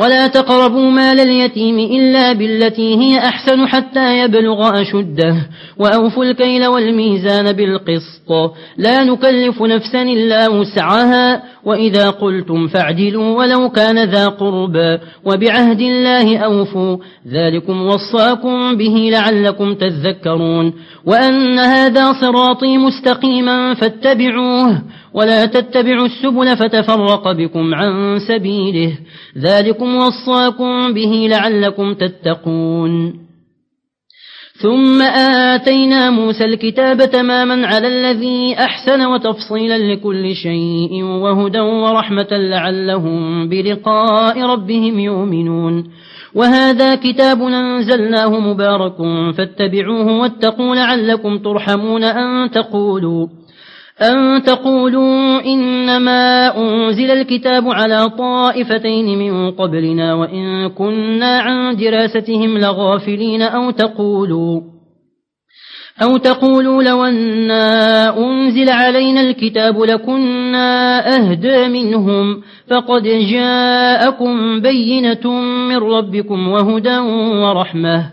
ولا تقربوا مال اليتيم إلا بالتي هي أحسن حتى يبلغ أشده وأوفوا الكيل والميزان بالقسط. لا نكلف نفسا إلا وسعها. وإذا قلتم فاعدلوا ولو كان ذا قربا وبعهد الله أوفوا. ذلكم وصاكم به لعلكم تذكرون. وأن هذا صراطي مستقيما فاتبعوه ولا تتبعوا السبل فتفرق بكم عن سبيله. ذلكم وصاكم به لعلكم تتقون. ثم آتينا موسى الكتاب تماما على الذي أحسن وتفصيلا لكل شيء وهدى ورحمة لعلهم بلقاء ربهم يؤمنون. وهذا كتاب أنزلناه مبارك فاتبعوه واتقوا لعلكم ترحمون أن تقولوا أن تقولوا إنما أنزل الكتاب على طائفتين من قبلنا وإن كنا عن دراستهم لغافلين أو تقولوا أو تقولوا لو أنا أنزل علينا الكتاب لكنا أهدى منهم فقد جاءكم بينة من ربكم وهدى ورحمة